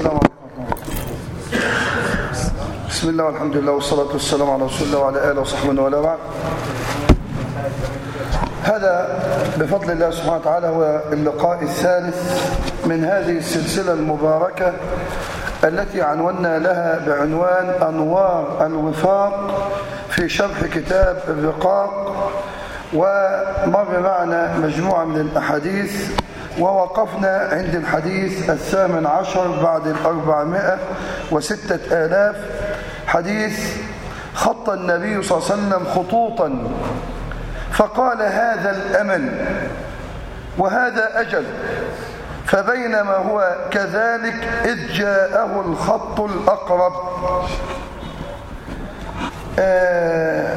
السلام عليكم بسم الله والحمد لله والصلاة والسلام على رسول الله وعلى آله وصحبه وعلى بعد. هذا بفضل الله سبحانه وتعالى هو اللقاء الثالث من هذه السلسلة المباركة التي عنونا لها بعنوان أنوار الوفاق في شرح كتاب الرقاق. ومر معنا مجموعة من الأحاديث ووقفنا عند الحديث الثامن عشر بعد الأربعمائة وستة آلاف حديث خط النبي صلى الله عليه وسلم خطوطا فقال هذا الأمل وهذا أجل فبينما هو كذلك إذ جاءه الخط الأقرب. آه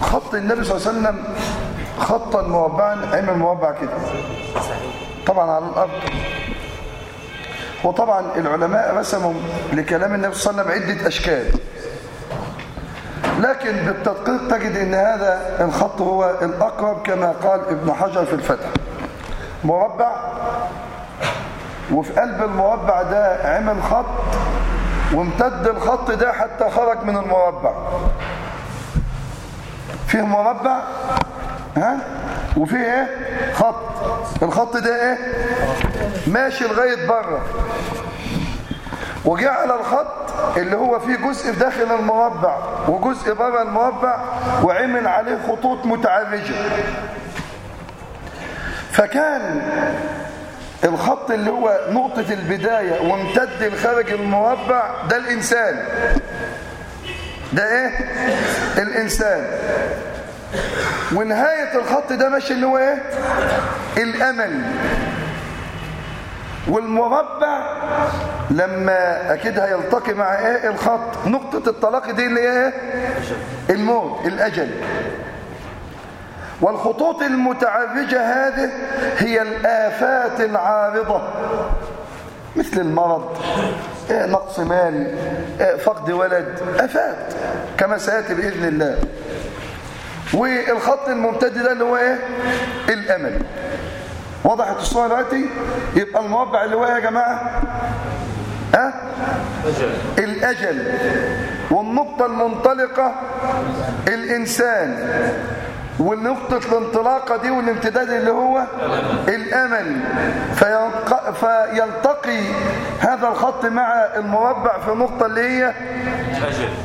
خط النبي صلى الله عليه وسلم خطا مربعا عمل مربع كده؟ طبعا على الأرض. وطبعا العلماء رسموا لكلام النبي صلى الله عليه وسلم عدة أشكال. لكن بالتدقيق تجد إن هذا الخط هو الأقرب كما قال ابن حجر في الفتح. مربع. وفي قلب المربع ده عمل خط وامتد الخط ده حتى خرج من المربع. فيه مربع؟ ها؟ وفيه إيه؟ خط. الخط ده إيه؟ ماشي لغاية بره. وجعل الخط اللي هو فيه جزء داخل المربع وجزء بره المربع وعمل عليه خطوط متعرجه فكان الخط اللي هو نقطة البداية وامتد لخارج المربع ده الإنسان. ده إيه؟ الإنسان. ونهاية الخط ده ماشي اللي هو إيه؟ الأمل. والمربع لما أكيد هيلتقي مع إيه؟ الخط. نقطة التلاقي دي اللي إيه؟ الموت الأجل. والخطوط المتعرجة هذه هي الآفات العارضة. مثل المرض إيه نقص مال إيه فقد ولد. آفات كما سيأتي بإذن الله. والخط الممتد ده اللي هو إيه؟ الأمل وضحت الصورة دلوقتي؟ يبقى المربع اللي هو يا جماعة؟ ها؟ الأجل. والنقطة المنطلقة الإنسان. والنقطة الانطلاقة دي والامتداد اللي هو الأمل. فيلتقي هذا الخط مع المربع في النقطة اللي هي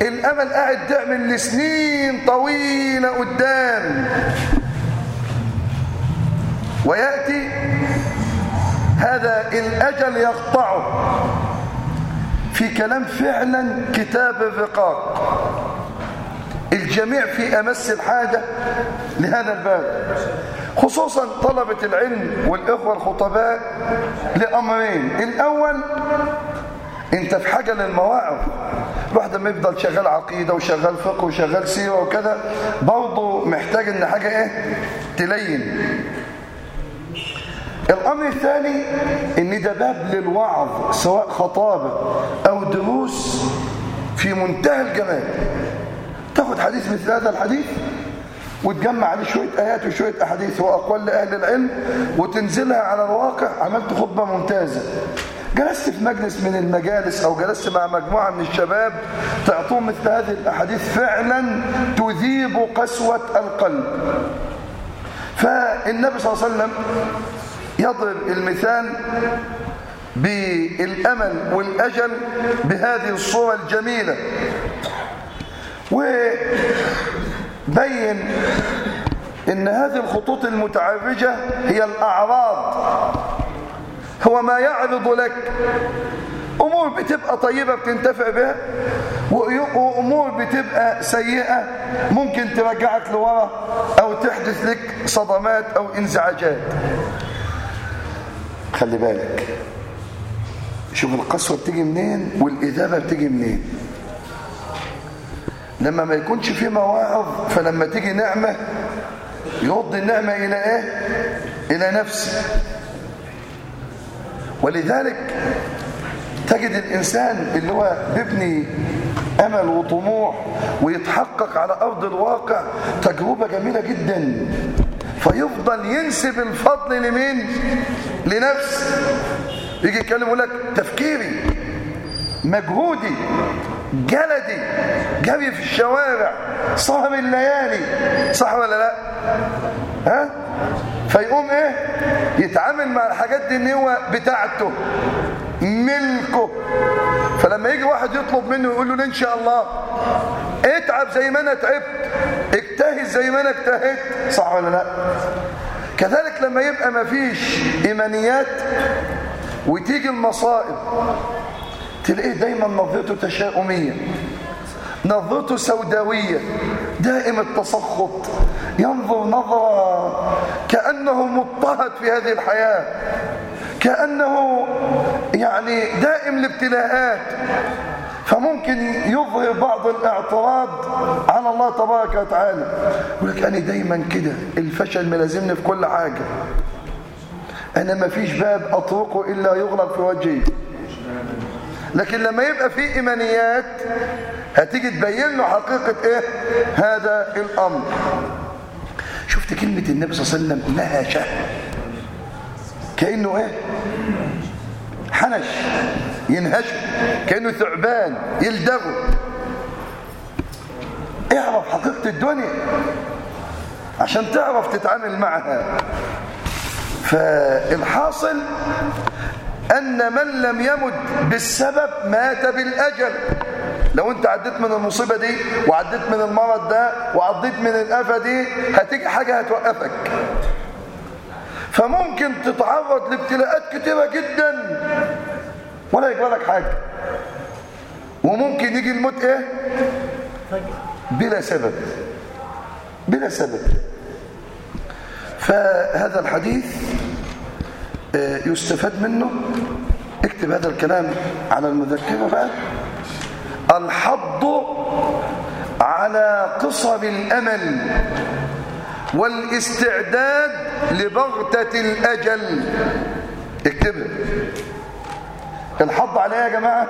الأمل قاعد تعمل لسنين طويلة قدام. ويأتي هذا الأجل يقطعه في كلام فعلا كتاب الرقاق. الجميع في أمس الحاجة لهذا الباب خصوصا طلبة العلم والإخوة الخطباء لأمرين. الأول أنت في حاجة للمواعظ. الواحد لما يفضل شغال عقيدة وشغال فقه وشغال سيرة وكذا برضه محتاج إن حاجة إيه؟ تلين. الأمر الثاني إن ده باب للوعظ سواء خطابة أو دروس في منتهى الجمال. تاخد حديث مثل هذا الحديث وتجمع عليه شوية آيات وشوية أحاديث وأقوال لأهل العلم وتنزلها على الواقع. عملت خطبة ممتازة. جلست في مجلس من المجالس أو جلست مع مجموعة من الشباب تعطوهم مثل هذه الأحاديث. فعلا تذيب قسوة القلب. فالنبي صلى الله عليه وسلم يضرب المثال بالأمل والأجل بهذه الصورة الجميلة. وبين إن هذه الخطوط المتعرجة هي الأعراض. هو ما يعرض لك. أمور بتبقى طيبة بتنتفع بها وأمور بتبقى سيئة ممكن ترجعك لورا أو تحدث لك صدمات أو انزعاجات. خلي بالك. شوف القسوة بتيجي منين والإذابة بتيجي منين. لما ما يكونش في مواعظ فلما تيجي نعمة يرد النعمة إلى إيه؟ إلى نفسه ولذلك تجد الإنسان اللي هو بيبني أمل وطموح ويتحقق على أرض الواقع تجربة جميلة جدا فيفضل ينسب الفضل لمين؟ لنفسه يجي يتكلم يقول لك تفكيري مجهودي جلدي جري في الشوارع سهر الليالي. صح ولا لا؟ ها؟ فيقوم إيه؟ يتعامل مع الحاجات دي إن هو بتاعته ملكه. فلما يجي واحد يطلب منه يقول له إن شاء الله اتعب زي ما أنا تعبت اجتهد زي ما أنا اجتهدت. صح ولا لا؟ كذلك لما يبقى ما فيش إيمانيات وتيجي المصائب تلاقيه دايما نظرته تشاؤمية نظرته سوداوية دائم التسخط ينظر نظرة كأنه مضطهد في هذه الحياة كأنه يعني دائم الابتلاءات. فممكن يظهر بعض الاعتراض على الله تبارك وتعالى يقول لك أنا دايما كده الفشل ملازمني في كل حاجة. أنا ما فيش باب أطرقه إلا يغلق في وجهي. لكن لما يبقى في إيمانيات هتيجي تبين له حقيقة إيه؟ هذا الأمر. شفت كلمة النبي صلى الله عليه وسلم؟ نهشه كأنه إيه؟ حنش ينهشه كأنه ثعبان يلدغه. اعرف حقيقة الدنيا عشان تعرف تتعامل معها. فالحاصل أن من لم يمت بالسبب مات بالأجل. لو أنت عديت من المصيبة دي وعديت من المرض ده وعديت من الآفة دي هتيجي حاجة هتوقفك. فممكن تتعرض لابتلاءات كتيرة جدا. ولا يجرى لك حاجة. وممكن يجي الموت إيه؟ بلا سبب. بلا سبب. فهذا الحديث يستفاد منه. اكتب هذا الكلام على المذكرة بقى. الحض على قصر الأمل والاستعداد لبغتة الأجل. اكتبها الحض على إيه يا جماعة؟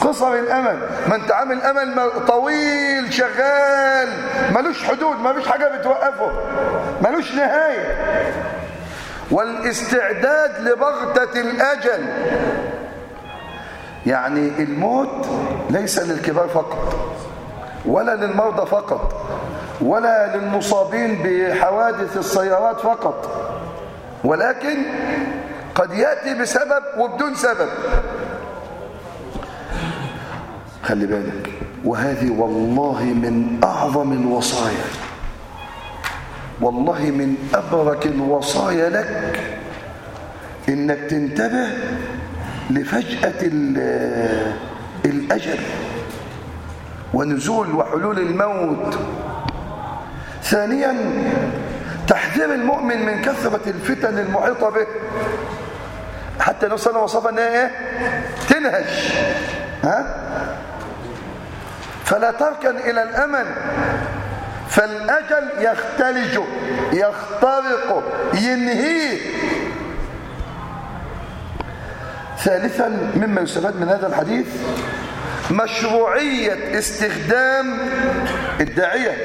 قصر الأمل. ما انت عامل أمل طويل شغال ملوش حدود ملوش حاجة بتوقفه ملوش نهاية. والاستعداد لبغتة الأجل. يعني الموت ليس للكبار فقط ولا للمرضى فقط ولا للمصابين بحوادث السيارات فقط ولكن قد يأتي بسبب وبدون سبب. خلي بالك وهذه والله من أعظم الوصايا. والله من أبرك الوصايا لك إنك تنتبه لفجأة الأجل ونزول وحلول الموت. ثانيا تحذير المؤمن من كثرة الفتن المحيطة به. حتى لو سنة وصفها إنها إيه؟ تنهش ها؟ فلا تركن إلى الأمل. فالأجل يختلجه يخترقه ينهيه ثالثا مما يستفاد من هذا الحديث مشروعية استخدام الداعية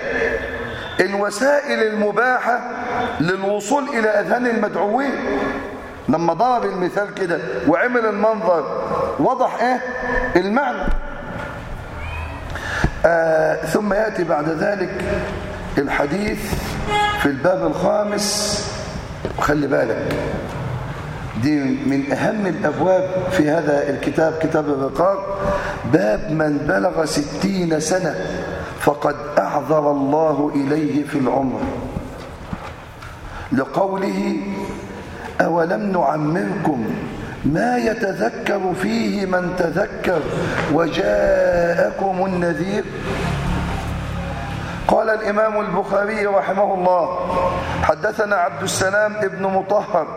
الوسائل المباحة للوصول إلى أذهان المدعوين. لما ضرب المثال كده وعمل المنظر وضح إيه؟ المعنى. آه ثم يأتي بعد ذلك الحديث في الباب الخامس. وخلي بالك دي من أهم الأبواب في هذا الكتاب كتاب الرقاق. باب من بلغ ستين سنة فقد أعذر الله إليه في العمر. لقوله أولم نعمركم ما يتذكر فيه من تذكر وجاءكم النذير؟ قال الإمام البخاري رحمه الله حدثنا عبد السلام ابن مطهر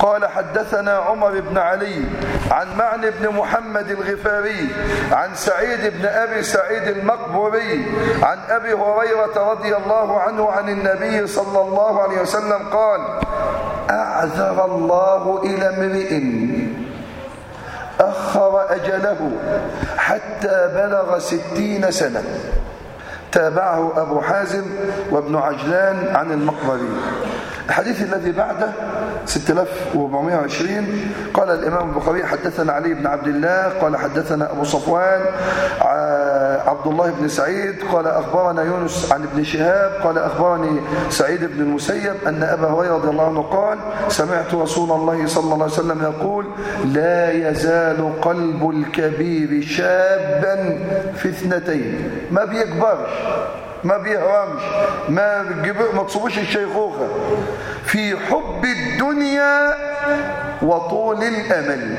قال حدثنا عمر بن علي عن معن بن محمد الغفاري عن سعيد بن أبي سعيد المقبوري عن أبي هريرة رضي الله عنه عن النبي صلى الله عليه وسلم قال أعذر الله إلى امرئ أخر أجله حتى بلغ ستين سنة. تابعه أبو حازم وابن عجلان عن المقبري الحديث الذي بعده 6420 قال الإمام البخاري حدثنا علي بن عبد الله قال حدثنا أبو صفوان عبد الله بن سعيد قال أخبرنا يونس عن ابن شهاب قال أخبرني سعيد بن المسيب أن أبا هريرة رضي الله عنه قال سمعت رسول الله صلى الله عليه وسلم يقول لا يزال قلب الكبير شابا في اثنتين. ما بيكبرش. ما بيهرمش ما ما تصبوش الشيخوخة. في حب الدنيا وطول الأمل.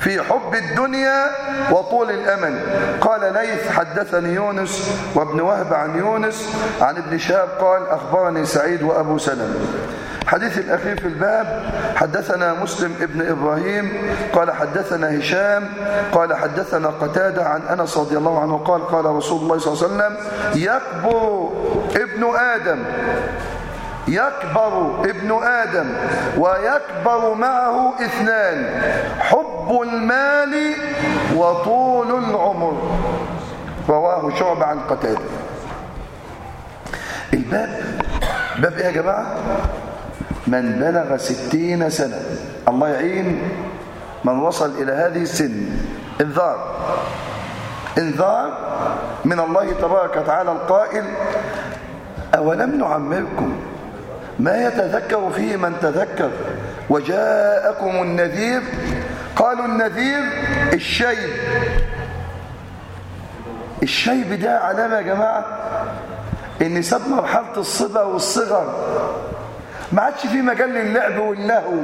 في حب الدنيا وطول الأمل. قال ليث حدثني يونس وابن وهب عن يونس عن ابن شهاب قال أخبرني سعيد وأبو سلم حديث الأخير في الباب حدثنا مسلم ابن إبراهيم قال حدثنا هشام قال حدثنا قتادة عن أنس رضي الله عنه قال قال رسول الله صلى الله عليه وسلم يكبر ابن آدم يكبر ابن آدم ويكبر معه اثنان حب المال وطول العمر. رواه شعب عن قتادة. الباب باب إيه يا جماعة؟ من بلغ ستين سنة. الله يعين من وصل إلى هذه السن. إنذار. إنذار من الله تبارك وتعالى القائل أولم نعمركم؟ ما يتذكر فيه من تذكر؟ وجاءكم النذير. قالوا النذير الشيب. الشيب ده علامة يا جماعة إن ساب مرحلة الصبا والصغر ما عادش في مجال للعب واللهو.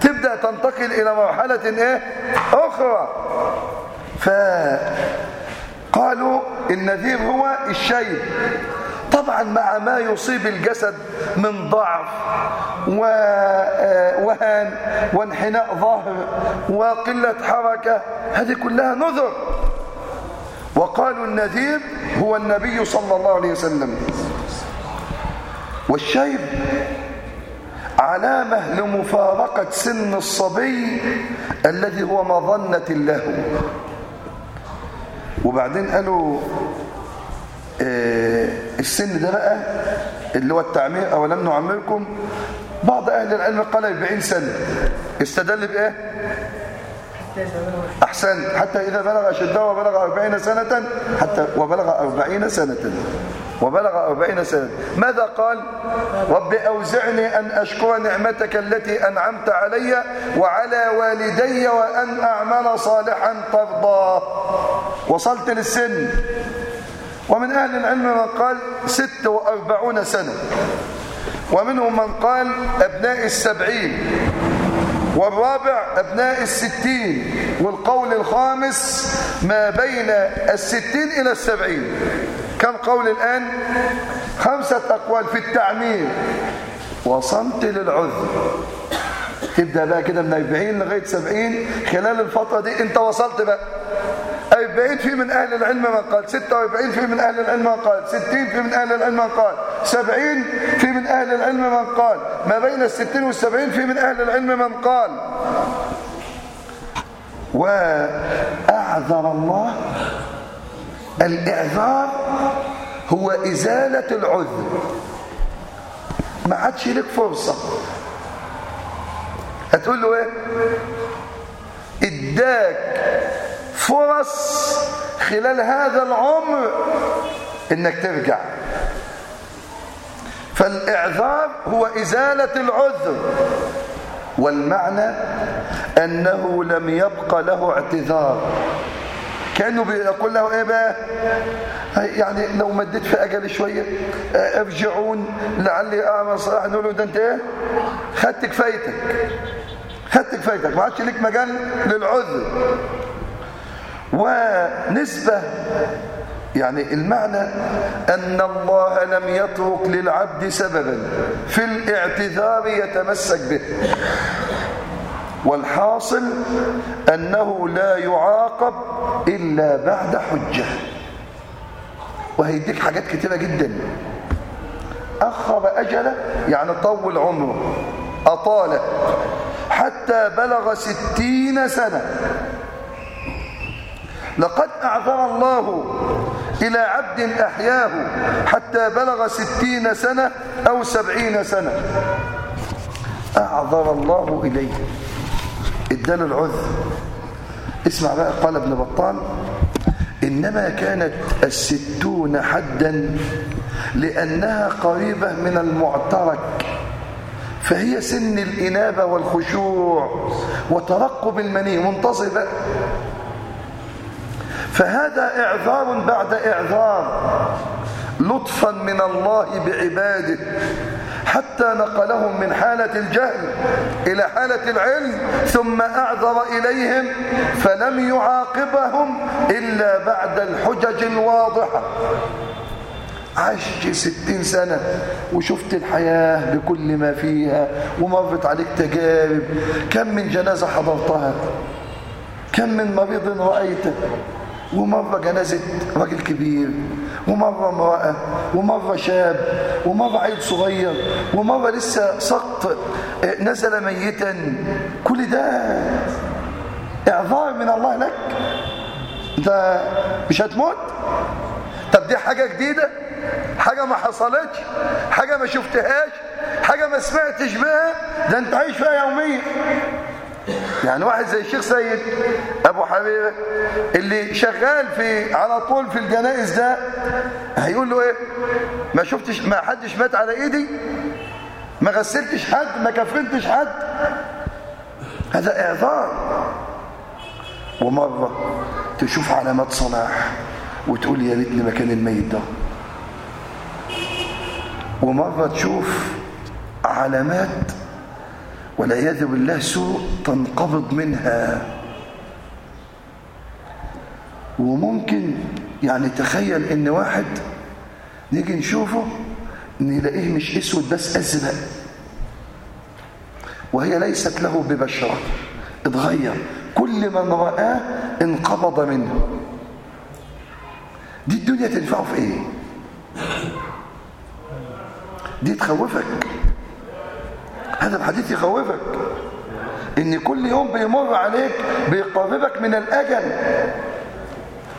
تبدأ تنتقل إلى مرحلة إيه؟ أخرى. فقالوا النذير هو الشيب طبعا مع ما يصيب الجسد من ضعف ووهن وانحناء ظهر وقلة حركة هذه كلها نذر. وقالوا النذير هو النبي صلى الله عليه وسلم. والشيب علامة لمفارقة سن الصبي الذي هو مظنة له. وبعدين قالوا آه السن ده بقى اللي هو التعمير أو لم نعمركم. بعض أهل العلم قال 40 سنة. استدل بإيه؟ أحسن حتى إذا بلغ أشده وبلغ أربعين سنة حتى وبلغ أربعين سنة. وبلغ أربعين سنة. ماذا قال؟ رب أوزعني أن أشكر نعمتك التي أنعمت علي وعلى والدي وأن أعمل صالحا ترضاه وصلت للسن. ومن أهل العلم من قال ست وأربعون سنة. ومنهم من قال أبناء السبعين. والرابع أبناء الستين. والقول الخامس ما بين الستين إلى السبعين. كم قول الآن؟ خمسة أقوال في التعمير وصمت للعذر. تبدأ بقى كده من 40 لغاية 70 خلال الفترة دي أنت وصلت بقى. 40 في من أهل العلم من قال. 46 في من أهل العلم من قال. 60 في من أهل العلم من قال. 70 في من أهل العلم من قال. ما بين الستين والسبعين في من أهل العلم من قال. وأعذر الله الإعذار هو إزالة العذر. ما عادش لك فرصة. هتقول له إيه؟ إداك فرص خلال هذا العمر إنك ترجع. فالإعذار هو إزالة العذر. والمعنى أنه لم يبق له اعتذار. كأنه بيقول له إيه بقى؟ يعني لو مديت في أجل شوية ارجعون لعلي أعمل صلاح. نقول له ده أنت إيه؟ خدت كفايتك خدت كفايتك ما عادش ليك مجال للعذر. ونسبة يعني المعنى أن الله لم يترك للعبد سببا في الاعتذار يتمسك به. والحاصل أنه لا يعاقب إلا بعد حجة. وهيديك حاجات كتيرة جدا. أخر أجله يعني طول عمره أطاله حتى بلغ ستين سنة. لقد أعذر الله إلى عبد أحياه حتى بلغ ستين سنة أو سبعين سنة. أعذر الله إليه. اداله العذر. اسمع بقى قال ابن بطال إنما كانت الستون حدا لأنها قريبة من المعترك فهي سن الإنابة والخشوع وترقب المني منتصر بقى فهذا إعذار بعد إعذار لطفا من الله بعباده. حتى نقلهم من حالة الجهل إلى حالة العلم ثم أعذر إليهم فلم يعاقبهم إلا بعد الحجج الواضحة. عشت ستين سنة وشفت الحياة بكل ما فيها ومرت عليك تجارب. كم من جنازة حضرتها؟ كم من مريض رأيته ومرة جنازة راجل كبير ومرة امرأة ومرة شاب ومرة عيل صغير ومرة لسه سقط نزل ميتا. كل ده إعذار من الله لك؟ أنت مش هتموت؟ طب دي حاجة جديدة؟ حاجة ما حصلتش؟ حاجة ما شفتهاش؟ حاجة ما سمعتش بها؟ ده أنت عايش فيها يوميا. يعني واحد زي الشيخ سيد أبو حبيبة اللي شغال في على طول في الجنائز ده هيقول له إيه؟ ما شفتش ما حدش مات على إيدي؟ ما غسلتش حد؟ ما كفنتش حد؟ هذا إعذار. ومرة تشوف علامات صلاح وتقول يا ريتني مكان الميت ده. ومرة تشوف علامات والعياذ بالله سوء تنقبض منها. وممكن يعني تخيل إن واحد نيجي نشوفه نلاقيه مش أسود بس أزرق. وهي ليست له ببشرة اتغير. كل من رآه انقبض منه. دي الدنيا تنفعه في إيه؟ دي تخوفك. هذا الحديث يخوفك. إن كل يوم بيمر عليك بيقربك من الأجل.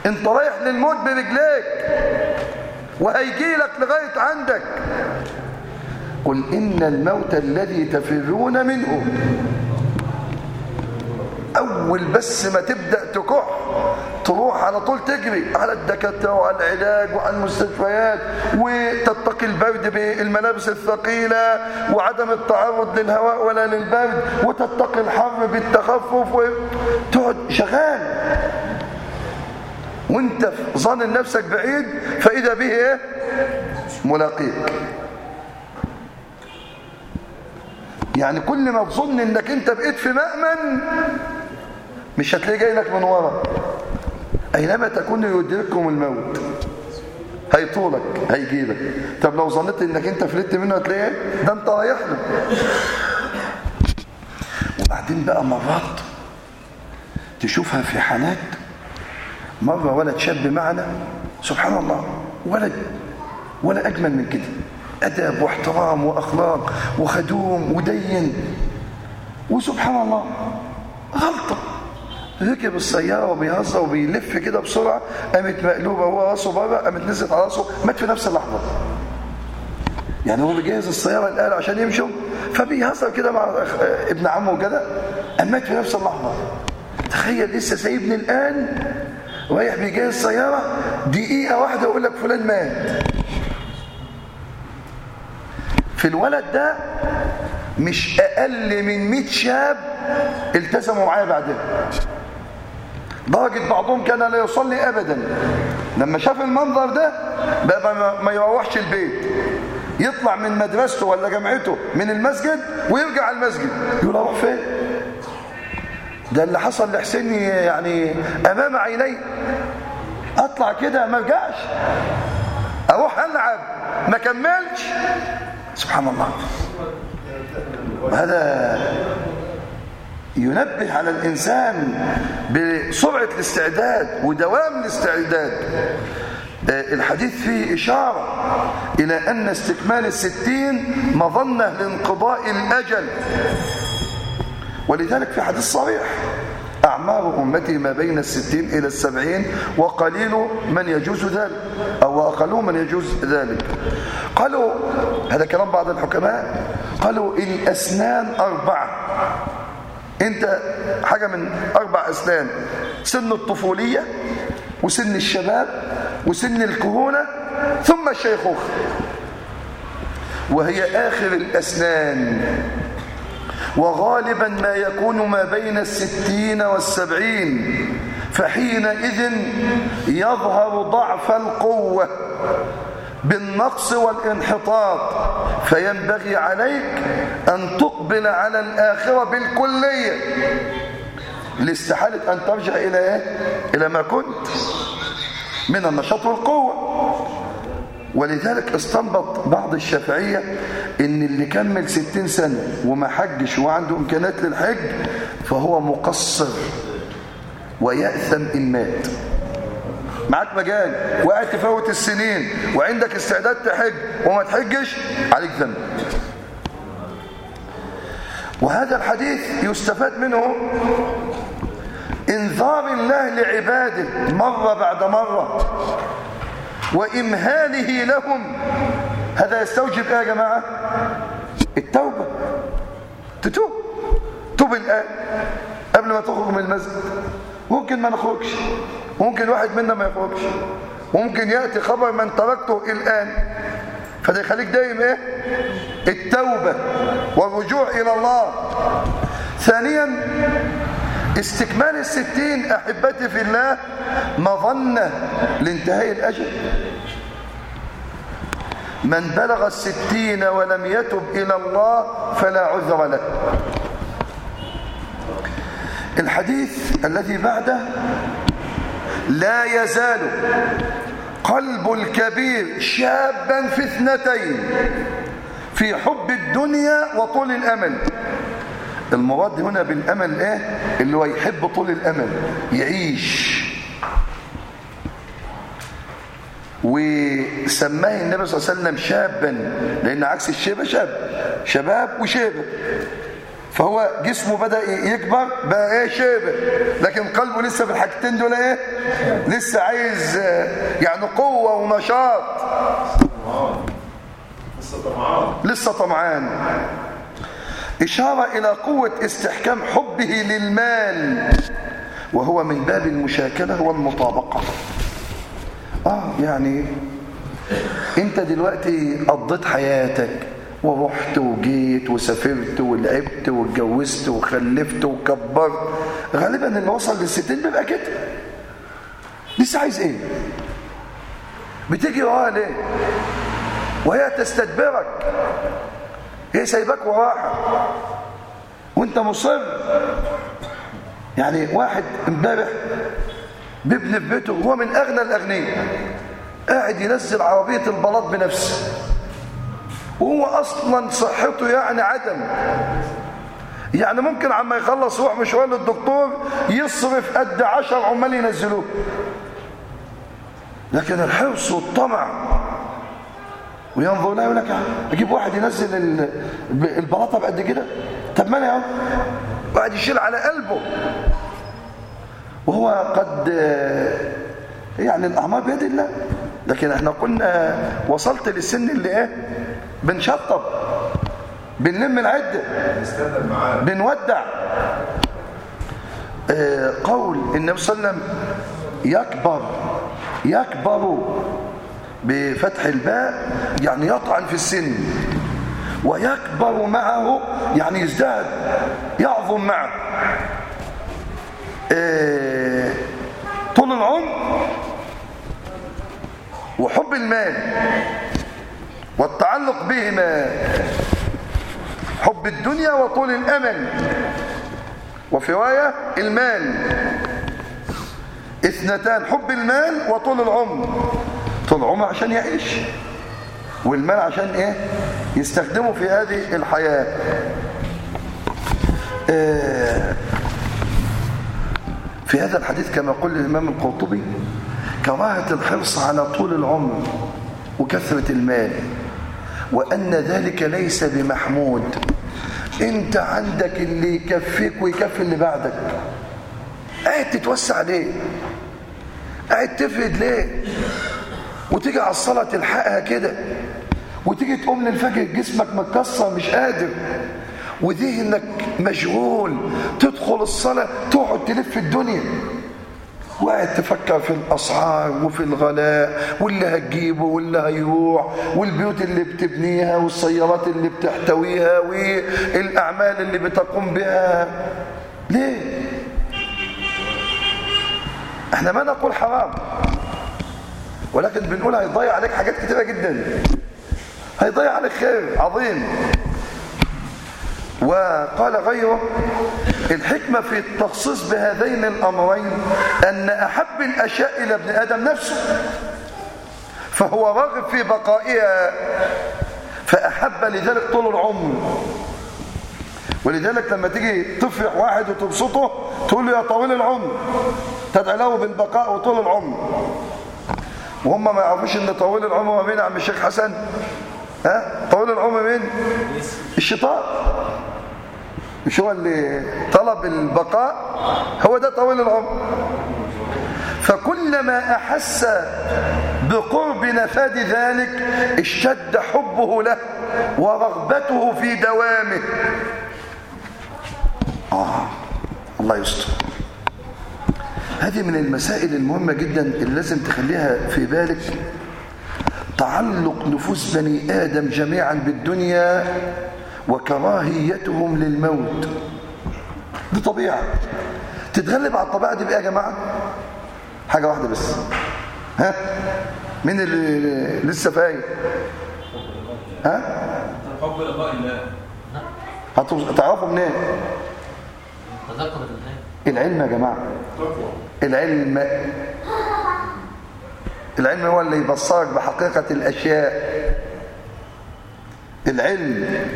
أنت رايح للموت برجليك. وهيجي لك لغاية عندك. قل إن الموت الذي تفرون منه أول بس ما تبدأ تكح. على طول تجري على الدكاترة وعلى العلاج وعلى المستشفيات وتتقي البرد بالملابس الثقيلة وعدم التعرض للهواء ولا للبرد وتتقي الحر بالتخفف وتقعد شغال. وانت ظن نفسك بعيد فإذا به إيه؟ ملاقيك. يعني كل ما تظن إنك أنت بقيت في مأمن مش هتلاقي جاي لك من ورا. أينما تكون يدرككم الموت هيطولك هيجيلك. طب لو ظنيت إنك أنت فلت منه هتلاقيه ده أنت رايح له وبعدين بقى مرات تشوفها في حالات مرة ولد شاب معنا سبحان الله ولد ولا أجمل من كده. أدب واحترام وأخلاق وخدوم ودين. وسبحان الله غلطة. ركب السيارة وبيهزر وبيلف كده بسرعة قامت مقلوبة وهو راسه بره قامت نزلت على راسه مات في نفس اللحظة. يعني هو بيجهز السيارة الآلة عشان يمشوا فبيهزر كده مع ابن عمه كده قام مات في نفس اللحظة. تخيل لسه سايبني الآن رايح بيجهز السيارة دقيقة واحدة يقول لك فلان مات. في الولد ده مش أقل من 100 شاب التزموا معايا بعدها درجة بعضهم كان لا يصلي أبدا. لما شاف المنظر ده بقى ما يروحش البيت. يطلع من مدرسته ولا جامعته من المسجد ويرجع المسجد. يقول أروح فين؟ ده اللي حصل لحسين يعني أمام عيني. أطلع كده ما أرجعش. أروح ألعب. ما كملش. سبحان الله. وهذا ينبه على الإنسان بسرعة الاستعداد ودوام الاستعداد. الحديث فيه إشارة إلى أن استكمال الستين مظنة لانقضاء الأجل. ولذلك في حديث صريح أعمار أمتي ما بين الستين إلى السبعين وقليل من يجوز ذلك أو أقل من يجوز ذلك. قالوا هذا كلام بعض الحكماء قالوا الأسنان أربعة. انت حاجة من أربع أسنان سن الطفولية وسن الشباب وسن الكهونة ثم الشيخوخة. وهي آخر الأسنان. وغالبا ما يكون ما بين الستين والسبعين فحينئذ يظهر ضعف القوة. بالنقص والانحطاط. فينبغي عليك أن تقبل على الآخرة بالكلية. لاستحالة أن ترجع إلى إيه؟ إلى ما كنت. من النشاط والقوة. ولذلك استنبط بعض الشافعية إن اللي كمل ستين سنة وما حجش وعنده امكانات للحج فهو مقصر. ويأثم إن مات. معاك مجال وقاعد تفوت السنين وعندك استعداد تحج وما تحجش عليك ذنب. وهذا الحديث يستفاد منه انذار الله لعباده مرة بعد مرة وإمهاله لهم. هذا يستوجب إيه يا جماعة؟ التوبة. تتوب. توب الآن قبل ما تخرج من المسجد. ممكن ما نخرجش. ممكن واحد منا ما يخرجش. ممكن يأتي خبر من تركته الآن. فده يخليك دايم إيه؟ التوبة والرجوع إلى الله. ثانيا استكمال الستين أحبتي في الله مظنة لانتهاء الأجل. من بلغ الستين ولم يتب إلى الله فلا عذر له. الحديث الذي بعده لا يزال قلب الكبير شابا في اثنتين في حب الدنيا وطول الأمل. المراد هنا بالأمل إيه؟ اللي هو يحب طول الأمل يعيش. وسماه النبي صلى الله عليه وسلم شابا لأن عكس الشيبة شاب شباب وشيبة. فهو جسمه بدأ يكبر بقى إيه شيبة لكن قلبه لسه في الحاجتين دول إيه؟ لسه عايز يعني قوة ونشاط. لسه طمعان. إشارة إلى قوة استحكام حبه للمال. وهو من باب المشاكلة والمطابقة. آه يعني أنت دلوقتي قضيت حياتك. ورحت وجيت وسافرت ولعبت واتجوزت وخلفت وكبرت. غالبا اللي وصل للستين بيبقى كده. لسه عايز إيه؟ بتيجي وراها ليه؟ وهي تستدبرك. هي سايباك وراها. وانت مصر. يعني واحد امبارح بيبني في بيته هو من أغنى الأغنياء. قاعد ينزل عربية البلاط بنفسه. وهو أصلا صحته يعني عدم. يعني ممكن عما يخلص يروح مشوار للدكتور يصرف قد عشر عمال ينزلوه. لكن الحرص والطمع. وينظر لا يقول لك أجيب واحد ينزل البلاطة بقد كده؟ طب ما أنا واحد يشيل على قلبه. وهو قد يعني الأعمار بيد الله. لكن إحنا قلنا وصلت للسن اللي إيه؟ بنشطب بنلم العدة بنودع. آه قول النبي صلى الله عليه وسلم يكبر يكبر بفتح الباء يعني يطعن في السن. ويكبر معه يعني يزداد يعظم معه. آه طول العمر وحب المال. والتعلق بهما حب الدنيا وطول الأمل. وفي رواية المال. اثنتان حب المال وطول العمر. طول العمر عشان يعيش. والمال عشان إيه؟ يستخدمه في هذه الحياة. آه في هذا الحديث كما قال الإمام القرطبي كراهة الحرص على طول العمر وكثرة المال. وأن ذلك ليس بمحمود. أنت عندك اللي يكفيك ويكفي اللي بعدك. قاعد تتوسع ليه؟ قاعد تفرد ليه؟ وتيجي على الصلاة تلحقها كده. وتيجي تقوم للفجر جسمك متكسر مش قادر. وذهنك مشغول. تدخل الصلاة تقعد تلف الدنيا. وقاعد تفكر في الأسعار وفي الغلاء واللي هتجيبه واللي هيروح والبيوت اللي بتبنيها والسيارات اللي بتحتويها والأعمال اللي بتقوم بها. ليه؟ إحنا ما نقول حرام ولكن بنقول هيضيع عليك حاجات كتيرة جدا. هيضيع عليك خير عظيم. وقال غيره الحكمة في التخصيص بهذين الأمرين أن أحب الأشياء إلى ابن آدم نفسه فهو راغب في بقائها فأحب لذلك طول العمر. ولذلك لما تيجي تفرح واحد وتبسطه تقول له يا طويل العمر تدعي له بالبقاء وطول العمر. وهم ما يعرفوش إن طويل العمر مين عم الشيخ حسن. ها؟ طويل العمر مين؟ الشيطان مش هو اللي طلب البقاء؟ هو ده طويل العمر. فكلما أحس بقرب نفاد ذلك اشتد حبه له ورغبته في دوامه. آه الله يستر. هذه من المسائل المهمة جدا اللي لازم تخليها في بالك. تعلق نفوس بني آدم جميعا بالدنيا وكراهيتهم للموت. دي طبيعة تتغلب على الطبيعة دي بإيه يا جماعة؟ حاجة واحدة بس. ها؟ مين اللي لسه فايق؟ ها؟ حب لقاء الله هتعرفوا منين؟ العلم. يا جماعة. العلم العلم هو اللي يبصرك بحقيقة الأشياء. العلم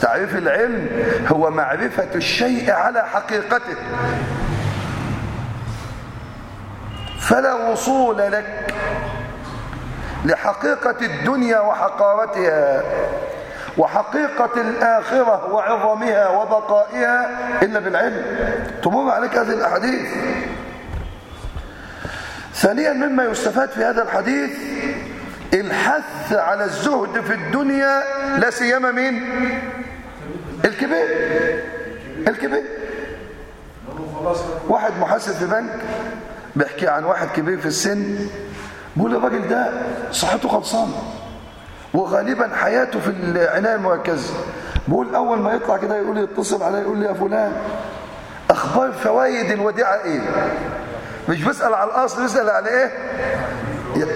تعريف العلم هو معرفة الشيء على حقيقته. فلا وصول لك لحقيقة الدنيا وحقارتها وحقيقة الآخرة وعظمها وبقائها إلا بالعلم. تمر عليك هذه الأحاديث. ثانيا مما يستفاد في هذا الحديث الحث على الزهد في الدنيا لا سيما مين الكبير. الكبير. واحد محاسب في بنك بيحكي عن واحد كبير في السن بيقول الراجل ده صحته خلصانة وغالبا حياته في العناية المركزة. بيقول أول ما يطلع كده يقول يتصل علي يقول لي يا فلان أخبار فوائد الوديعة إيه؟ مش بسأل على الأصل بيسال على إيه؟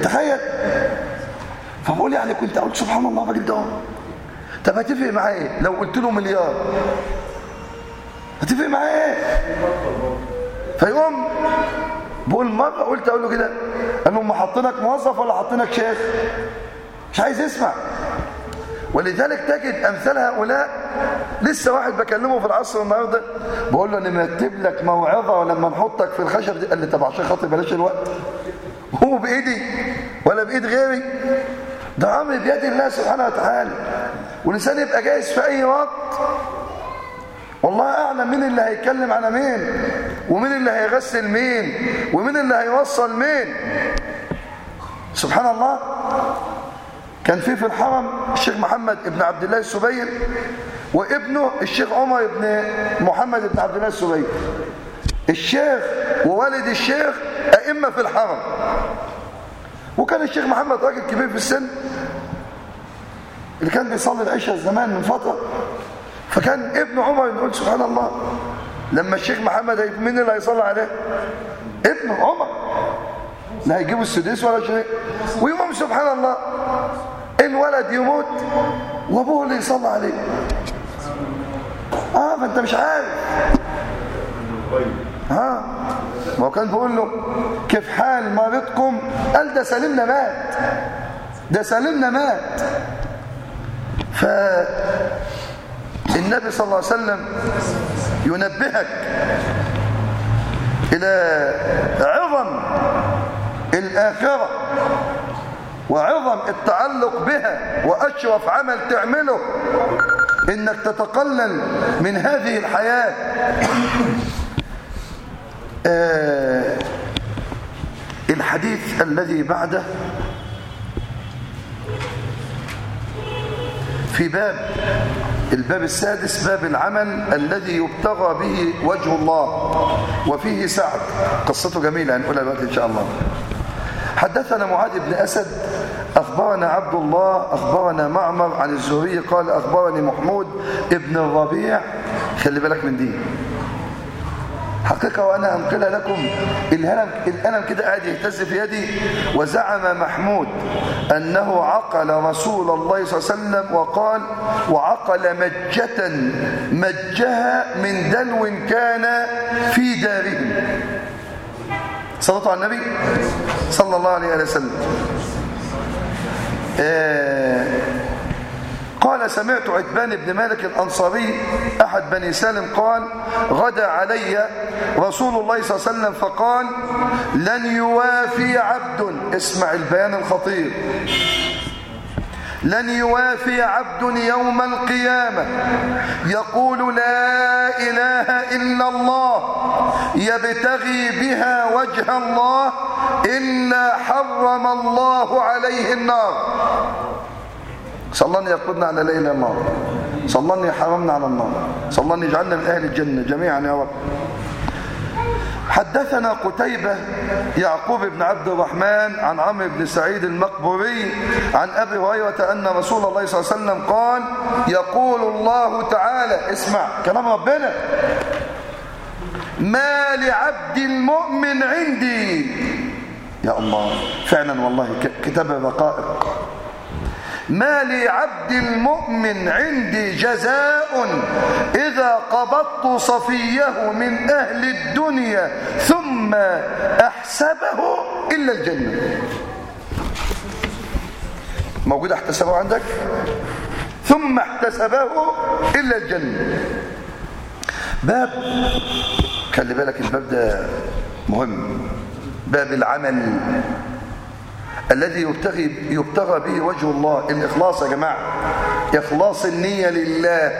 تخيل. فبقول يعني كنت أقول سبحان الله الراجل ده طب هتفرق معاه إيه؟ لو قلت له مليار. هتفرق معاه إيه؟ فيقوم بقول مرة قلت أقول له كده قال له هم حاطينك موظف ولا حاطينك شيخ؟ مش عايز يسمع. ولذلك تجد أمثال هؤلاء. لسه واحد بكلمه في العصر النهارده بقول له نرتب لك موعظة ولما نحطك في الخشب دي قال لي طب عشان خاطر بلاش الوقت. هو بإيدي ولا بإيد غيري؟ ده أمر بيد الله سبحانه وتعالى. والإنسان يبقى جاهز في أي وقت. والله أعلم مين اللي هيتكلم على مين ومين اللي هيغسل مين ومين اللي هيوصل مين. سبحان الله. كان في في الحرم الشيخ محمد ابن عبد الله السبيل وابنه الشيخ عمر ابن محمد ابن عبد الله السبيل. الشيخ ووالد الشيخ أئمة في الحرم. وكان الشيخ محمد راجل كبير في السن اللي كان بيصلي العشاء زمان من فترة. فكان ابن عمر يقول سبحان الله لما الشيخ محمد مين اللي هيصلي عليه؟ ابنه عمر. لا هيجيبوا السديس ولا شيء. ويقوم سبحان الله. الولد يموت وابوه اللي يصلي عليه. آه فأنت مش عارف. ها ما هو كان بيقول له كيف حال مريضكم قال ده سليمنا مات. ده سليمنا مات. فالنبي صلى الله عليه وسلم ينبهك إلى عظم الآخرة. وعظم التعلق بها وأشرف عمل تعمله. إنك تتقلل من هذه الحياة. آه الحديث الذي بعده في باب الباب السادس باب العمل الذي يبتغى به وجه الله وفيه سعد. قصته جميلة هنقولها دلوقتي إن شاء الله. حدثنا معاذ بن أسد أخبرنا عبد الله أخبرنا معمر عن الزهري قال أخبرني محمود ابن الربيع. خلي بالك من دي. حقيقة وأنا أنقلها لكم. الهلم الألم كده قاعد يهتز في يدي. وزعم محمود أنه عقل رسول الله صلى الله عليه وسلم وقال وعقل مجة مجها من دلو كان في دارهم صلى على النبي صلى الله عليه وسلم. قال سمعت عتبان بن مالك الأنصاري أحد بني سالم قال غدا علي رسول الله صلى الله عليه وسلم فقال لن يوافي عبد. اسمع البيان الخطير. لن يوافي عبد يوم القيامة. يقول لا إله إلا الله. يبتغي بها وجه الله إلا حرم الله عليه النار. صلى الله يقودنا على الا الله صلى الله يحرمنا على النار صلى الله يجعلنا من أهل الجنه جميعا يا رب. حدثنا قتيبة يعقوب بن عبد الرحمن عن عمرو بن سعيد المقبوري عن أبي هريرة أن رسول الله صلى الله عليه وسلم قال يقول الله تعالى اسمع كلام ربنا. ما لعبد المؤمن عندي يا الله. فعلا والله كتاب الرقائق ما لعبد المؤمن عندي جزاء إذا قبضت صفيه من أهل الدنيا ثم أحسبه إلا الجنة. موجود أحتسبه عندك؟ ثم احتسبه إلا الجنة. باب خلي بالك الباب ده مهم. باب العمل الذي يبتغي يبتغى به وجه الله الإخلاص يا جماعة. إخلاص النية لله.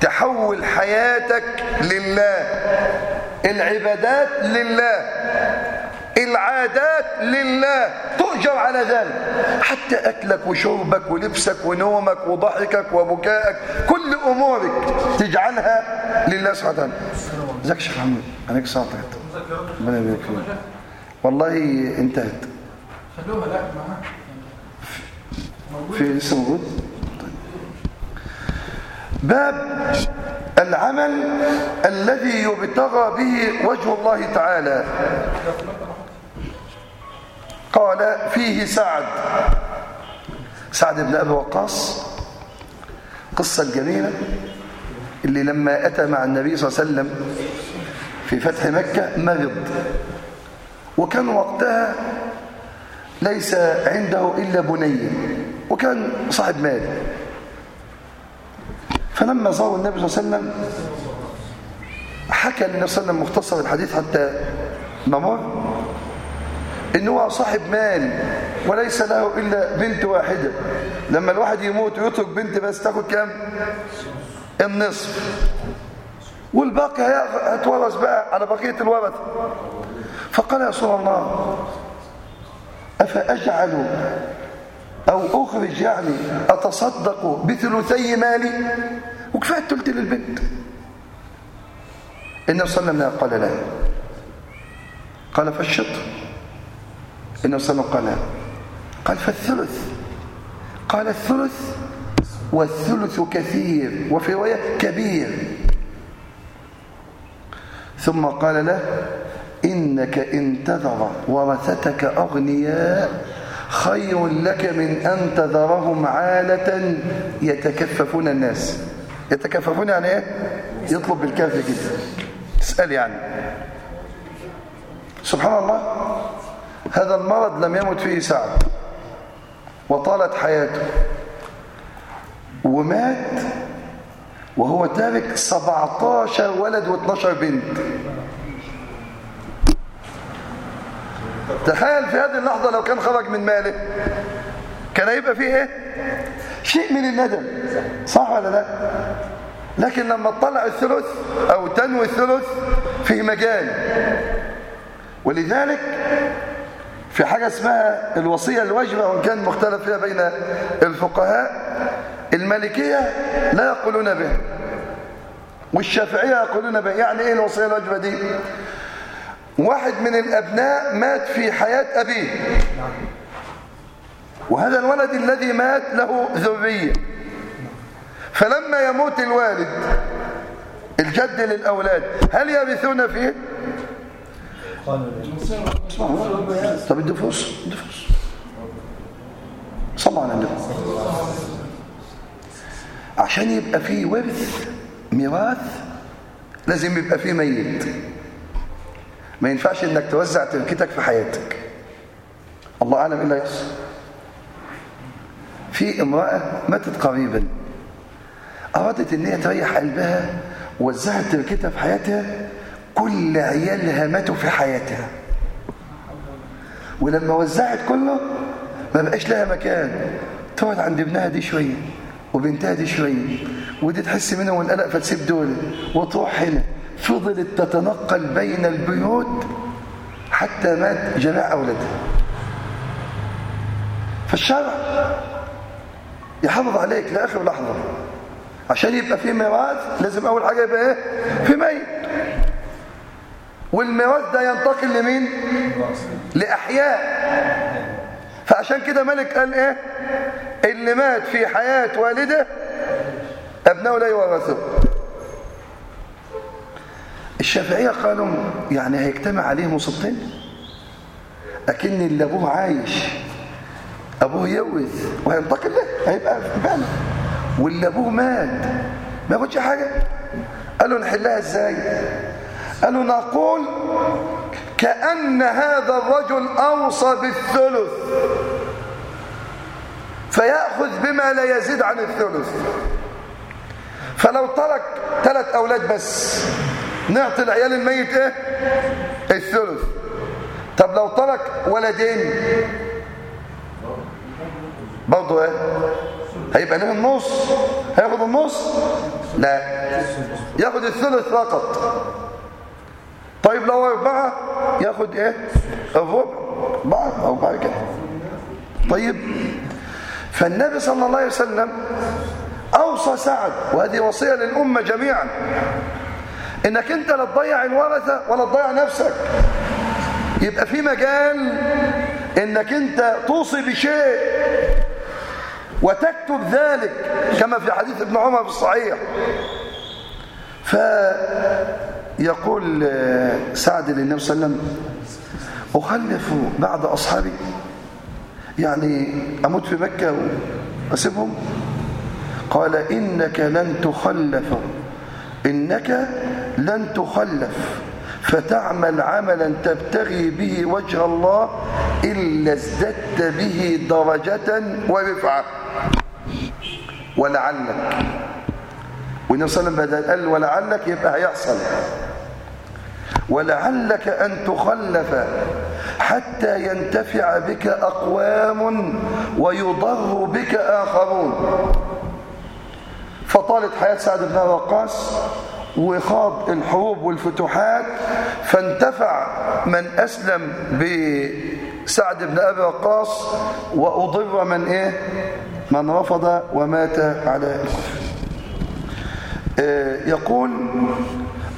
تحول حياتك لله. العبادات لله. العادات لله. تؤجر على ذلك. حتى أكلك وشربك ولبسك ونومك وضحكك وبكائك كل أمورك تجعلها لله سبحانه وتعالى. ازيك يا شيخ محمد عليك صوتك ربنا يبارك فيك. والله انتهت. خلوها لا معاها في لسه موجود باب العمل الذي يبتغى به وجه الله تعالى. قال فيه سعد. سعد بن أبي وقاص. قصة الجميلة اللي لما أتى مع النبي صلى الله عليه وسلم في فتح مكة مرض وكان وقتها ليس عنده إلا بنية وكان صاحب مال. فلما زار النبي صلى الله عليه وسلم حكى للنبي صلى الله عليه وسلم مختصر الحديث حتى نمر إنه هو صاحب مال وليس له إلا بنت واحدة. لما الواحد يموت ويترك بنت بس تاخد كام؟ النصف. والباقي هتورث بقى على بقية الورث فقال يا رسول الله أفأجعل أو أخرج يعني أتصدق بثلثي مالي؟ وكفاية تلت للبنت. النبي صلى الله عليه وسلم قال لا. قال فالشطر النبي صلى الله عليه وسلم قال لا. قال فالثلث. قال الثلث والثلث كثير وفي رواية كبير. ثم قال له إنك إن تذر ورثتك أغنياء خير لك من أن تذرهم عالة يتكففون الناس. يتكففون يعني إيه؟ يطلب بالكاف كده تسأل يعني. سبحان الله. هذا المرض لم يمت فيه سعد. وطالت حياته. ومات. وهو تارك 17 ولد و12 بنت. تخيل في هذه اللحظة لو كان خرج من ماله. كان هيبقى فيه إيه؟ شيء من الندم. صح ولا لا؟ لكن لما اطلع الثلث أو تنوي الثلث فيه مجال. ولذلك في حاجة اسمها الوصية الواجبة وإن كان مختلف فيها بين الفقهاء المالكية لا يقولون بها والشافعية يقولون بها يعني إيه الوصية الواجبة دي؟ واحد من الأبناء مات في حياة أبيه. وهذا الولد الذي مات له ذرية. فلما يموت الوالد الجد للأولاد هل يرثون فيه؟ طب ادوا فلوس ادوا فلوس صلوا على النبي. عشان يبقى فيه ورث ميراث لازم يبقى فيه ميت. ما ينفعش إنك توزع تركتك في حياتك. الله أعلم إيه اللي يحصل في امرأة ماتت قريبا أرادت إن هي تريح قلبها ووزعت تركتها في حياتها كل عيالها ماتوا في حياتها. ولما وزعت كله ما بقاش لها مكان. تقعد عند ابنها دي شوية وبنتها دي شوية ودي تحس منهم القلق فتسيب دول وتروح هنا. فضلت تتنقل بين البيوت حتى مات جميع أولادها. فالشرع يحافظ عليك لآخر لحظة. عشان يبقى في ميراث لازم أول حاجة يبقى إيه؟ في ميت. والميراث ده ينتقل لمين؟ لأحياء. فعشان كده ملك قال إيه؟ اللي مات في حياة والده ابنائه لا يورثه الشافعية قالوا يعني هيجتمع عليه مصيبتين. أكن اللي أبوه عايش أبوه يورث وهينتقل له هيبقى فعلا واللي أبوه مات ما ياخدش حاجة؟ قالوا نحلها إزاي؟ قالوا نقول كأن هذا الرجل أوصى بالثلث فيأخذ بما لا يزيد عن الثلث. فلو ترك ثلاث أولاد بس نعطي العيال الميت إيه؟ الثلث. طب لو ترك ولدين برضه إيه؟ هيبقى له النص هياخد النص؟ لا. ياخد الثلث فقط. طيب لو أربعة ياخد إيه؟ الربع. بعض أو بعد كده. طيب. فالنبي صلى الله عليه وسلم أوصى سعد وهذه وصية للأمة جميعا. إنك أنت لا تضيع الورثة ولا تضيع نفسك. يبقى في مجال إنك أنت توصي بشيء وتكتب ذلك كما في حديث ابن عمر في الصحيح. ف يقول سعد للنبي صلى الله عليه وسلم أخلف بعض أصحابي. يعني أموت في مكة وأسيبهم؟ قال إنك لن تخلف إنك لن تخلف فتعمل عملا تبتغي به وجه الله إلا ازددت به درجة ورفعة. ولعلك والنبي صلى الله عليه وسلم قال ولعلك يبقى هيحصل. ولعلك أن تخلف حتى ينتفع بك أقوام ويضر بك آخرون. فطالت حياة سعد بن وقاص وخاض الحروب والفتوحات فانتفع من أسلم بسعد بن أبي وقاص وأضر من إيه؟ من رفض ومات على الكفر. يقول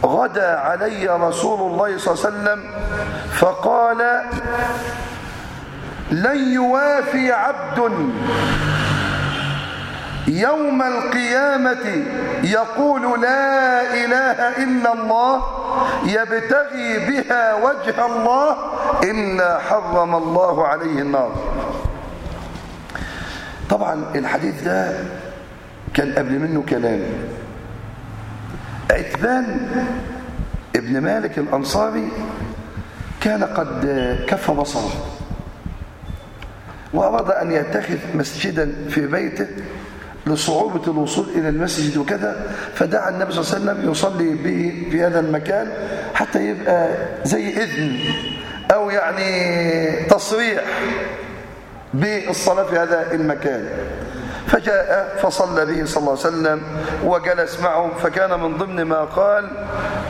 غدا علي رسول الله صلى الله عليه وسلم فقال لن يوافي عبد يوم القيامة يقول لا إله إلا الله يبتغي بها وجه الله إلا حرم الله عليه النار. طبعا الحديث ده كان قبل منه كلام. عتبان ابن مالك الأنصاري كان قد كف بصره وأراد أن يتخذ مسجدا في بيته لصعوبة الوصول إلى المسجد وكذا فدعا النبي صلى الله عليه وسلم يصلي به في هذا المكان حتى يبقى زي إذن أو يعني تصريح بالصلاة في هذا المكان. فجاء فصلى به صلى الله عليه وسلم وجلس معه فكان من ضمن ما قال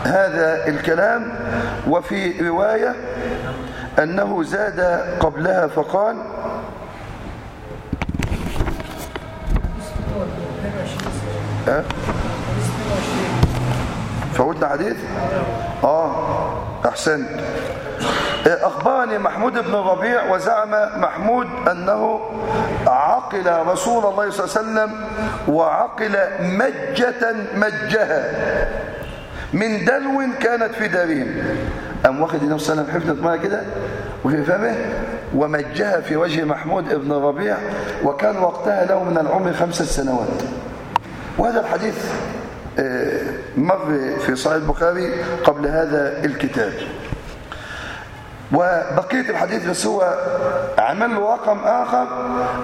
هذا الكلام. وفي رواية أنه زاد قبلها فقال أه؟ فقلنا حديث؟ آه أحسنت. أخبرني محمود بن ربيع وزعم محمود أنه عقل رسول الله صلى الله عليه وسلم وعقل مجة مجها. من دلو كانت في دارهم. أم واخد النبي صلى الله عليه وسلم حفنة كده؟ وفي فمه ومجها في وجه محمود بن ربيع وكان وقتها له من العمر خمسة سنوات. وهذا الحديث مر في صحيح البخاري قبل هذا الكتاب. وبقية الحديث بس هو عمل له رقم آخر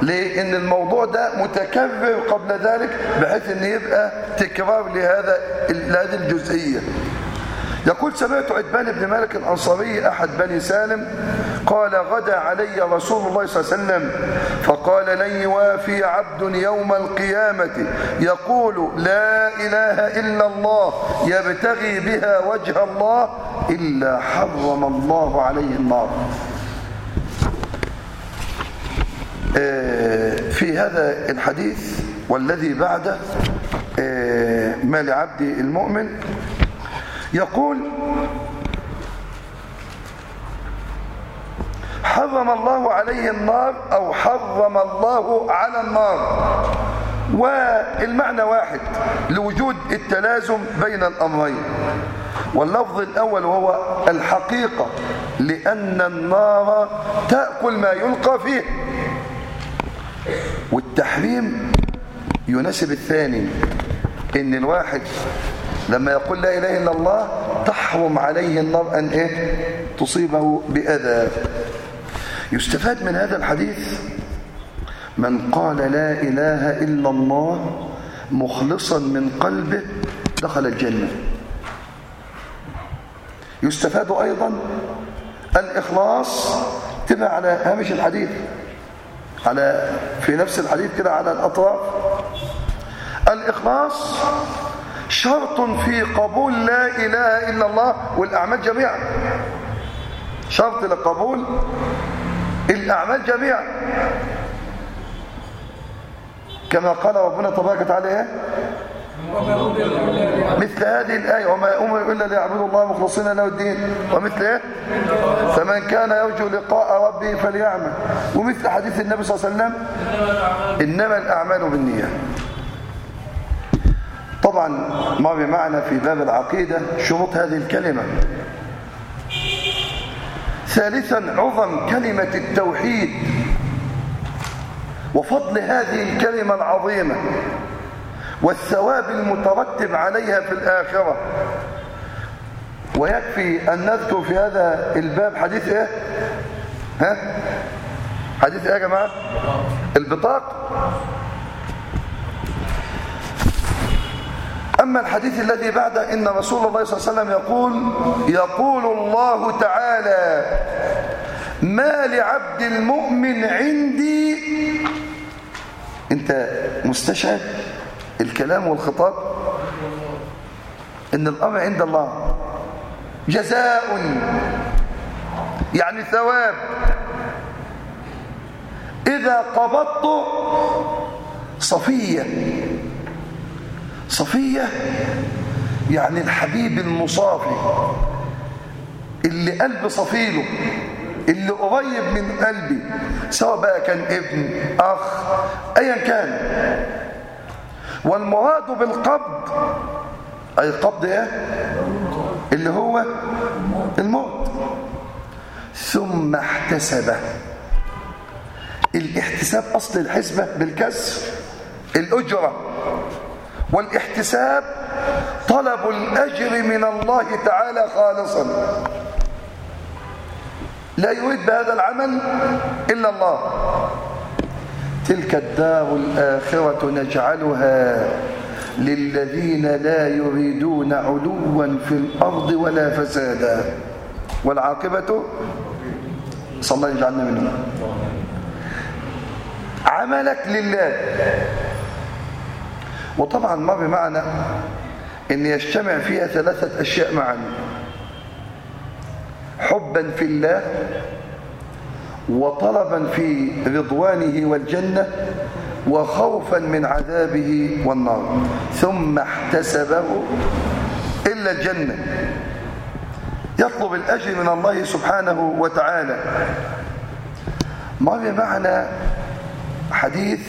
لأن الموضوع ده متكرر قبل ذلك بحيث أن يبقى تكرار لهذا لهذه الجزئية. يقول سمعت عتبان بن مالك الأنصاري أحد بني سالم قال غدا علي رسول الله صلى الله عليه وسلم فقال لن يوافي عبد يوم القيامة. يقول لا إله إلا الله يبتغي بها وجه الله إلا حرم الله عليه النار. في هذا الحديث والذي بعده ما لعبد المؤمن. يقول حرم الله عليه النار أو حرم الله على النار. والمعنى واحد لوجود التلازم بين الأمرين. واللفظ الأول هو الحقيقة لأن النار تأكل ما يلقى فيه. والتحريم يناسب الثاني إن الواحد لما يقول لا إله إلا الله تحرم عليه النار أن إيه؟ تصيبه بأذى. يستفاد من هذا الحديث من قال لا إله إلا الله مخلصا من قلبه دخل الجنة. يستفاد أيضا الإخلاص تبع على هامش الحديث على في نفس الحديث كده على الأطراف. الإخلاص شرط في قبول لا إله إلا الله والأعمال جميعا. شرط لقبول الأعمال جميعا. كما قال ربنا تبارك وتعالى إيه؟ مثل هذه الآية وما أمر إلا ليعبدوا الله مخلصين له الدين. ومثل إيه؟ فمن كان يرجو لقاء ربه فليعمل. ومثل حديث النبي صلى الله عليه وسلم إنما الأعمال بالنية. طبعا مر معنا في باب العقيدة شروط هذه الكلمة. ثالثا عظم كلمة التوحيد. وفضل هذه الكلمة العظيمة والثواب المترتب عليها في الآخرة. ويكفي أن نذكر في هذا الباب حديث إيه؟ ها؟ حديث إيه يا جماعة؟ البطاق. أما الحديث الذي بعده إن رسول الله صلى الله عليه وسلم يقول يقول الله تعالى ما لعبد المؤمن عندي أنت مستشعر الكلام والخطاب؟ إن الأمر عند الله جزاء يعني ثواب. إذا قبضت صفية. صفية يعني الحبيب المصافي اللي قلب صفيله اللي قريب من قلبي سواء بقى كان ابن أخ ايا كان. والمراد بالقبض أي قبض إيه؟ اللي هو الموت. ثم احتسبه الاحتساب أصل الحسبة بالكسر الأجرة. والاحتساب طلب الأجر من الله تعالى خالصا. لا يريد بهذا العمل إلا الله. تلك الدار الآخرة نجعلها للذين لا يريدون علوا في الأرض ولا فسادا. والعاقبة صلى الله يجعلنا منهم عملك لله. وطبعا مر معنا إن يجتمع فيها ثلاثة أشياء معا. حبا في الله وطلبا في رضوانه والجنة وخوفا من عذابه والنار. ثم احتسبه إلا الجنة. يطلب الأجر من الله سبحانه وتعالى. مر معنا حديث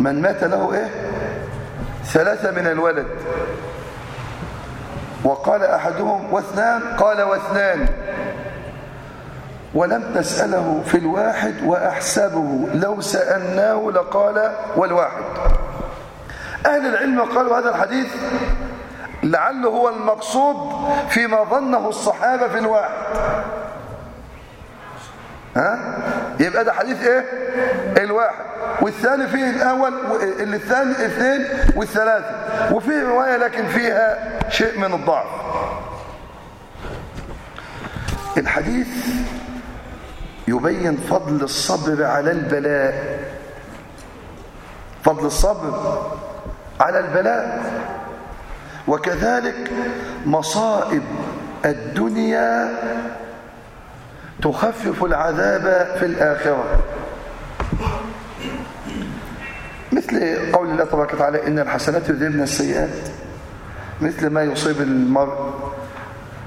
من مات له إيه؟ ثلاثة من الولد. وقال أحدهم واثنان قال واثنان. ولم نسأله في الواحد وأحسبه لو سألناه لقال والواحد. أهل العلم قالوا هذا الحديث لعله هو المقصود فيما ظنه الصحابة في الواحد. ها؟ يبقى ده حديث إيه؟ الواحد. والثاني فيه الأول الثاني الاثنين والثلاثة. وفيه رواية لكن فيها شيء من الضعف. الحديث يبين فضل الصبر على البلاء. فضل الصبر على البلاء. وكذلك مصائب الدنيا تخفف العذاب في الآخرة. مثل قول الله تبارك وتعالى إن الحسنات يذهبن السيئات. مثل ما يصيب المرء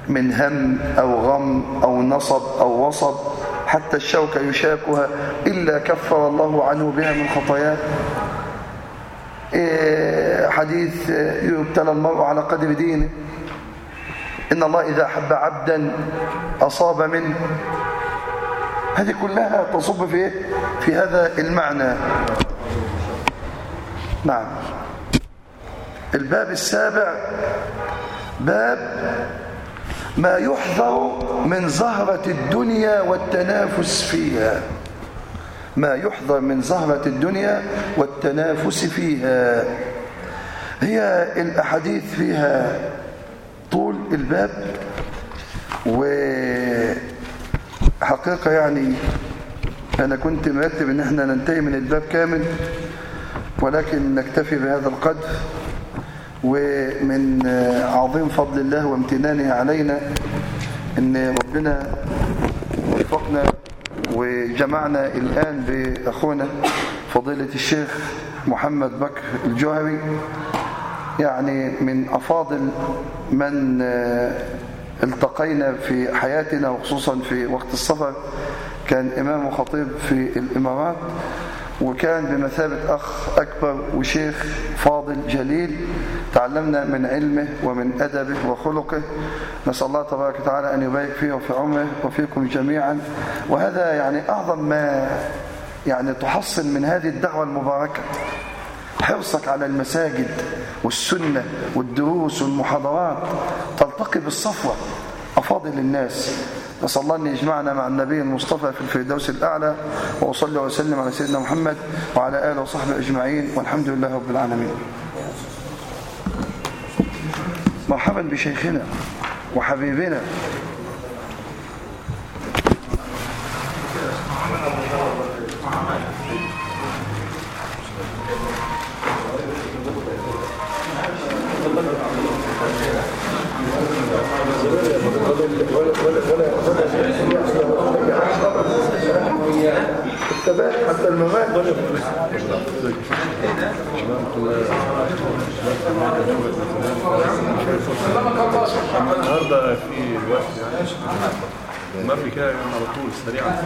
من هم أو غم أو نصب أو وصب حتى الشوكة يشاكها إلا كفر الله عنه بها من خطاياه. حديث يبتلى المرء على قدر دينه. إن الله إذا أحب عبدا أصاب منه. هذه كلها تصب في إيه؟ في هذا المعنى. نعم. الباب السابع باب ما يحذر من زهرة الدنيا والتنافس فيها. ما يحذر من زهرة الدنيا والتنافس فيها. هي الأحاديث فيها طول الباب وحقيقة يعني أنا كنت مرتب أن إحنا ننتهي من الباب كامل ولكن نكتفي بهذا القدر ومن عظيم فضل الله وامتنانه علينا أن ربنا وفقنا وجمعنا الآن بأخونا فضيلة الشيخ محمد بكر الجوهري يعني من أفاضل من التقينا في حياتنا وخصوصا في وقت السفر كان إمام وخطيب في الإمارات وكان بمثابة أخ أكبر وشيخ فاضل جليل تعلمنا من علمه ومن أدبه وخلقه. نسأل الله تبارك وتعالى أن يبارك فيه وفي عمره وفيكم جميعا. وهذا يعني أعظم ما يعني تحصل من هذه الدعوة المباركة. حرصك على المساجد والسنة والدروس والمحاضرات. تلتقي بالصفوة. أفاضل الناس. نسأل الله أن يجمعنا مع النبي المصطفى في الفردوس الأعلى وأصلي وسلم على سيدنا محمد وعلى آله وصحبه أجمعين. والحمد لله رب العالمين. مرحبا بشيخنا وحبيبنا. حتى الممات النهارده في الوقت يعني ما في كده على طول سريعا.